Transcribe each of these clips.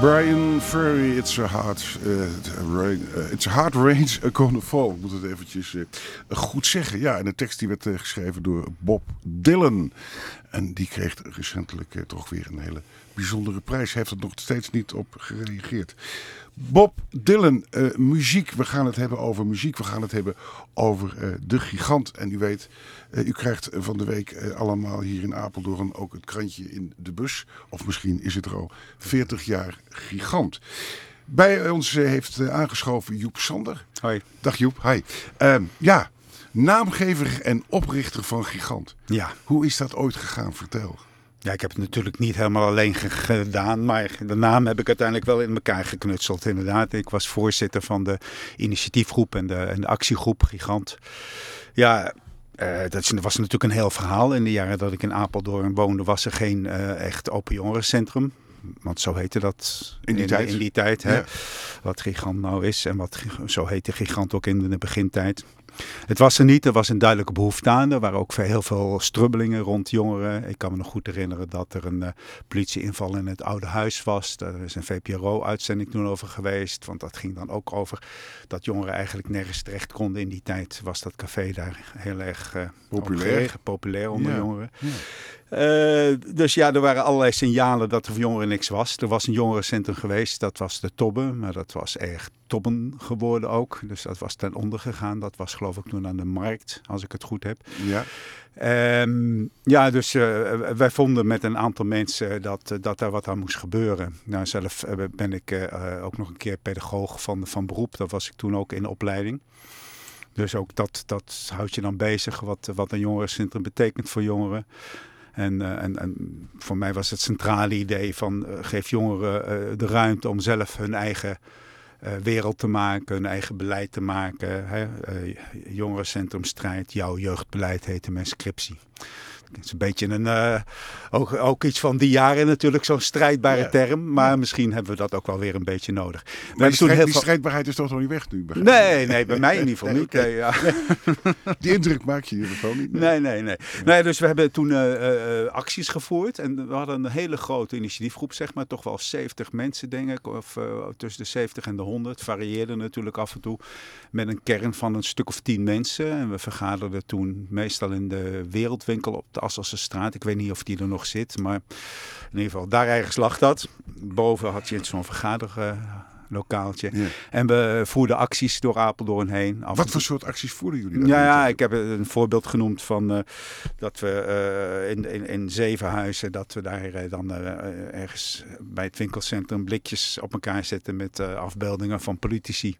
Brian Ferry, It's a Hard, uh, rain, uh, it's a hard Rain's Gonna Fall. Ik moet het eventjes goed zeggen. Ja, en de tekst die werd geschreven door Bob Dylan. En die kreeg recentelijk toch weer een hele bijzondere prijs. Hij heeft er nog steeds niet op gereageerd. Bob Dylan, uh, muziek. We gaan het hebben over muziek. We gaan het hebben over uh, de gigant. En u weet, uh, u krijgt van de week allemaal hier in Apeldoorn ook het krantje in de bus. Of misschien is het er al 40 jaar gigant. Bij ons heeft aangeschoven Joep Sander. Hoi. Dag Joep, hi. Ehm, ja, naamgever en oprichter van Gigant. Ja. Hoe is dat ooit gegaan? Vertel. Ja, ik heb het natuurlijk niet helemaal alleen gedaan, maar de naam heb ik uiteindelijk wel in elkaar geknutseld. Inderdaad, ik was voorzitter van de initiatiefgroep en de, en de actiegroep Gigant. Ja, uh, dat was natuurlijk een heel verhaal. In de jaren dat ik in Apeldoorn woonde, was er geen uh, echt open jongerencentrum. Want zo heette dat in die tijd. In die tijd hè? Wat Gigant nou is en wat zo heette Gigant ook in de begintijd. Het was er niet, er was een duidelijke behoefte aan. Er waren ook heel veel strubbelingen rond jongeren. Ik kan me nog goed herinneren dat er een uh, politieinval in het oude huis was. Daar is een VPRO-uitzending toen over geweest. Want dat ging dan ook over dat jongeren eigenlijk nergens terecht konden. In die tijd was dat café daar heel erg uh, populair. populair onder ja. jongeren. Ja. Uh, dus ja, er waren allerlei signalen dat er voor jongeren niks was. Er was een jongerencentrum geweest, dat was de Tobbe, maar dat was erg Tobben geworden ook. Dus dat was ten onder gegaan. Dat was geloof ik toen aan de markt, als ik het goed heb. Ja. Um, ja, dus uh, wij vonden met een aantal mensen dat, uh, dat daar wat aan moest gebeuren. Nou, zelf ben ik ook nog een keer pedagoog van, van beroep. Dat was ik toen ook in opleiding. Dus ook dat, dat houdt je dan bezig, wat, wat een jongerencentrum betekent voor jongeren. En, uh, en, en, voor mij was het centrale idee van uh, geef jongeren uh, de ruimte om zelf hun eigen wereld te maken, hun eigen beleid te maken. Hè? jongerencentrum strijd, jouw jeugdbeleid heette mijn scriptie. Het is een beetje een, uh, ook, ook iets van die jaren natuurlijk, zo'n strijdbare ja. term. Maar ja. misschien hebben we dat ook wel weer een beetje nodig. Maar die, strijd, die strijdbaarheid is toch nog niet weg nu? Nee, nee, bij mij in ieder geval nee, niet. Nee, ja. Die indruk maak je in ieder geval niet. Nee, nee, nee. nee dus we hebben toen uh, uh, acties gevoerd. En we hadden een hele grote initiatiefgroep, zeg maar. Toch wel 70 mensen, denk ik. Of tussen de 70 en de 100. Varieerde natuurlijk af en toe. Met een kern van een stuk of 10 mensen. En we vergaderden toen meestal in de wereldwinkel op de Asselse straat. Ik weet niet of die er nog zit, maar in ieder geval daar ergens lag dat. Boven had je zo'n Ja. En we voerden acties door Apeldoorn heen. Af Wat voor soort acties voerden jullie dan? Ja, ja, ik heb een voorbeeld genoemd van uh, dat we uh, in, in, in Zevenhuizen, dat we daar uh, dan ergens bij het winkelcentrum blikjes op elkaar zetten met afbeeldingen van politici.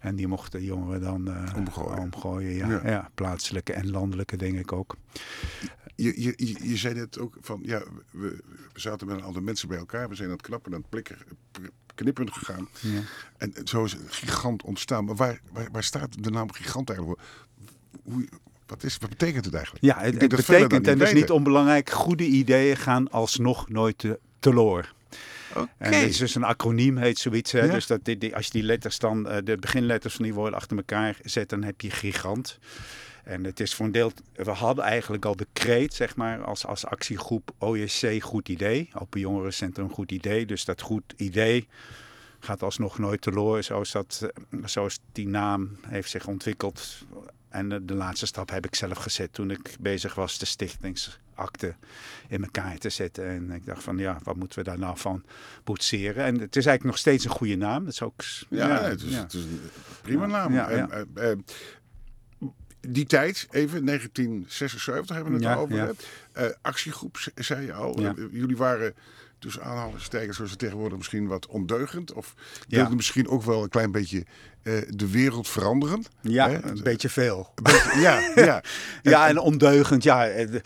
En die mochten jongeren dan omgooien. omgooien ja. Ja. ja. plaatselijke en landelijke denk ik ook. Je, je, je zei net ook van, ja, we, we zaten met een aantal mensen bij elkaar. We zijn aan het knappen, aan het plikken, knippen gegaan. Ja. En zo is een gigant ontstaan. Maar waar, waar, waar staat de naam gigant eigenlijk voor? Hoe, wat, is, wat betekent het eigenlijk? Ja, het, het betekent, en dat is niet onbelangrijk, goede ideeën gaan alsnog nooit te, teloor. Okay. En het is dus een acroniem, heet zoiets. Hè? Ja? Dus dat die, die, als je die letters dan, de beginletters van die woorden achter elkaar zet, dan heb je gigant. En het is voor een deel, we hadden eigenlijk al de kreet, zeg maar, als, als actiegroep OJC goed idee. Open Jongerencentrum goed idee. Dus dat goed idee gaat alsnog nooit teloor. Zoals, dat, zoals die naam heeft zich ontwikkeld. En de, de laatste stap heb ik zelf gezet toen ik bezig was de stichtingsakte in elkaar te zetten. En ik dacht van ja, wat moeten we daar nou van boetseren? En het is eigenlijk nog steeds een goede naam. Het is ook, ja, ja, het, is, ja. het is een prima naam. Ja. En, uh, uh, die tijd, even 1976 hebben we het Ja, over. ja. Uh, actiegroep, ze- zei je al. Ja. Uh, jullie waren tussen aanhalingstekens, zoals het tegenwoordig misschien wat ondeugend. Of wilden misschien ook wel een klein beetje eh, de wereld veranderen. Ja, Hè? een beetje veel. Een beetje- ja, ja. Ja, en ondeugend. Ja, eh, de-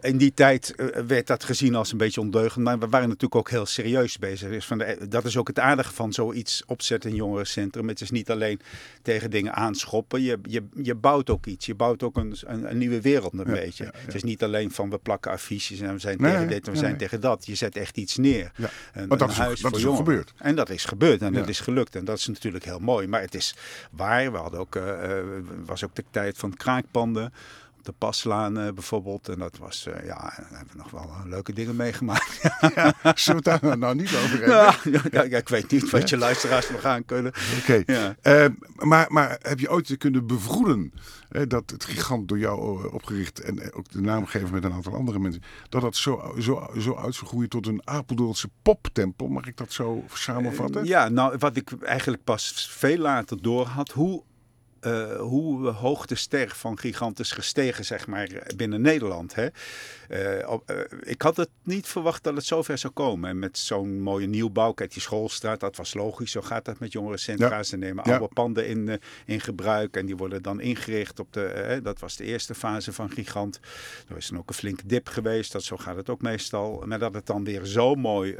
in die tijd eh, werd dat gezien als een beetje ondeugend. Maar we waren natuurlijk ook heel serieus bezig. Dus van de, dat is ook het aardige van zoiets opzetten in jongerencentrum. Het is niet alleen tegen dingen aanschoppen. Je, je, je bouwt ook iets. Je bouwt ook een, een, een nieuwe wereld een Ja, beetje. ja, ja. Het is niet alleen van we plakken affiches en we zijn Nee, tegen dit en we zijn nee. tegen dat. Je zet echt iets neer. Ja. Dat is dat is gebeurd. En dat is gebeurd en dat is gelukt. En dat is natuurlijk heel mooi. Maar het is waar. We hadden ook, eh, eh, was ook de tijd van kraakpanden. De Paslaan bijvoorbeeld. En dat was, ja, daar hebben we nog wel leuke dingen meegemaakt. Ja, zullen we het daar nou niet over hebben? Ja, ja, ik weet niet wat je luisteraars nog aan kunnen. Oké, maar, maar heb je ooit kunnen bevroeden dat het gigant door jou opgericht en ook de naam gegeven met een aantal andere mensen, dat dat zo, zo, zo uit zou groeien tot een Apeldoornse poptempel? Mag ik dat zo samenvatten? ja, nou, wat ik eigenlijk pas veel later door had, hoe uh, hoe hoog de ster van Gigantes gestegen, zeg maar, binnen Nederland. Hè? Uh, ik had het niet verwacht dat het zover zou komen. En met zo'n mooie nieuwbouw, kijk die schoolstraat, dat was logisch. Zo gaat dat met jongerencentra. Ja. Ze nemen ja. oude panden in, in gebruik en die worden dan ingericht op de, dat was de eerste fase van Gigant. Er is dan ook een flinke dip geweest, dat, zo gaat het ook meestal. Maar dat het dan weer zo mooi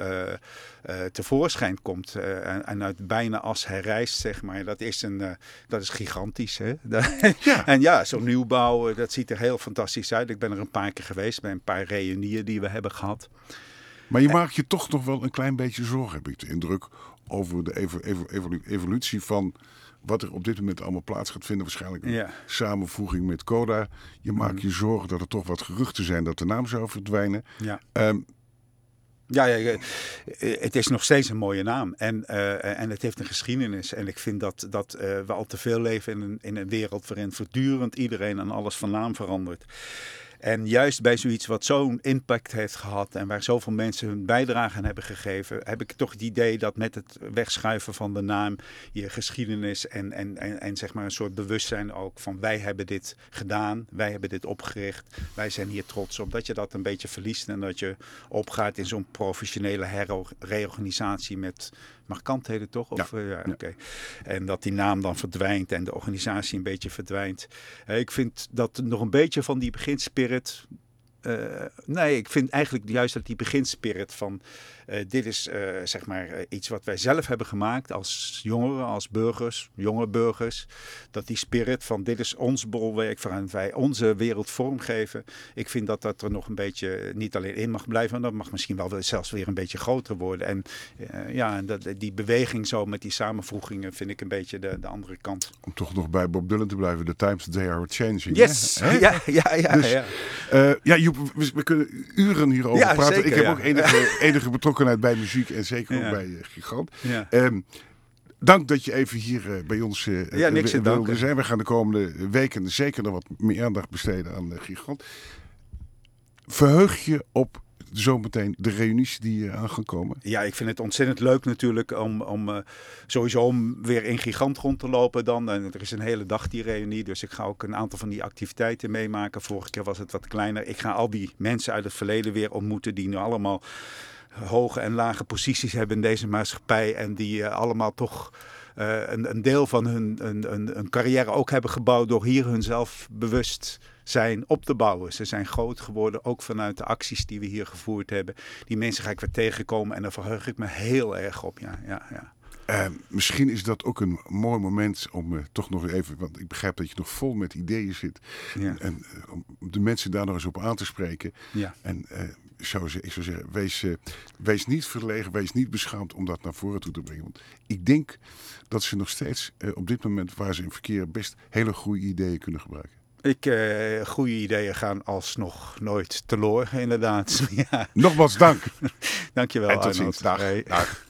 tevoorschijn komt en, en, uit bijna as herrijst, zeg maar. Dat is, een, dat is gigant Hè? Ja. en ja, zo'n nieuwbouw, eh, dat ziet er heel fantastisch uit. Ik ben er een paar keer geweest bij een paar reunieën die we hebben gehad. Maar je maakt je toch nog wel een klein beetje zorgen, heb ik de indruk, over de evolutie van wat er op dit moment allemaal plaats gaat vinden. Waarschijnlijk een samenvoeging met Coda. Je maakt mhm. je zorgen dat er toch wat geruchten zijn dat de naam zou verdwijnen. Ja. Ehm, ja, ja, eh, het is nog steeds een mooie naam. En, uh, en het heeft een geschiedenis. En ik vind dat, dat uh, we al te veel leven in een, in een wereld waarin voortdurend iedereen aan alles van naam verandert. En juist bij zoiets wat zo'n impact heeft gehad en waar zoveel mensen hun bijdrage aan hebben gegeven, heb ik toch het idee dat met het wegschuiven van de naam je geschiedenis en, en, en, en zeg maar een soort bewustzijn ook van wij hebben dit gedaan, wij hebben dit opgericht, wij zijn hier trots op, dat je dat een beetje verliest en dat je opgaat in zo'n professionele herreorganisatie met markantheden toch? Of, ja. ja oké. En dat die naam dan verdwijnt en de organisatie een beetje verdwijnt. ik vind dat nog een beetje van die beginspirit uh, nee, ik vind eigenlijk juist dat die beginspirit van uh, dit is uh, zeg maar iets wat wij zelf hebben gemaakt als jongeren, als burgers, jonge burgers. Dat die spirit van dit is ons bolwerk waarin wij onze wereld vormgeven. Ik vind dat dat er nog een beetje niet alleen in mag blijven, maar dat mag misschien wel zelfs weer een beetje groter worden. En ja, en dat, die beweging zo met die samenvoegingen vind ik een beetje de, de andere kant. Om toch nog bij Bob Dylan te blijven, the times they are changing. Yes, ja, ja, ja. Dus, ja. ja we, kunnen uren hierover praten. ik heb ook enige, enige betrokkenheid bij muziek en zeker ook bij uh, Gigant. Um, dank dat je even hier uh, bij ons uh, ja, niks wilde zijn. We gaan de komende weken zeker nog wat meer aandacht besteden aan Gigant. Verheug je op zometeen de reunies die uh, aan gaan komen? Ja, ik vind het ontzettend leuk natuurlijk om, om uh, sowieso om weer in Gigant rond te lopen dan. En er is een hele dag die reunie, dus ik ga ook een aantal van die activiteiten meemaken. Vorige keer was het wat kleiner. Ik ga al die mensen uit het verleden weer ontmoeten die nu allemaal hoge en lage posities hebben in deze maatschappij en die uh, allemaal toch... een, een, deel van hun een, een, een, carrière ook hebben gebouwd door hier hunzelf bewust zijn op te bouwen. Ze zijn groot geworden, ook vanuit de acties die we hier gevoerd hebben. Die mensen ga ik weer tegenkomen en daar verheug ik me heel erg op. Ja, ja, ja. Uh, misschien is dat ook een mooi moment om uh, toch nog even, want ik begrijp dat je nog vol met ideeën zit. Ja. En uh, om de mensen daar nog eens op aan te spreken. Ja. En zou ze, ik zou zeggen, wees, wees niet verlegen, wees niet beschaamd om dat naar voren toe te brengen. Want ik denk dat ze nog steeds op dit moment waar ze in verkeer best hele goede ideeën kunnen gebruiken. Ik, uh, goede ideeën gaan alsnog nooit teloor, inderdaad. ja. Nogmaals dank. Dankjewel, en tot ziens. Dag. Dag.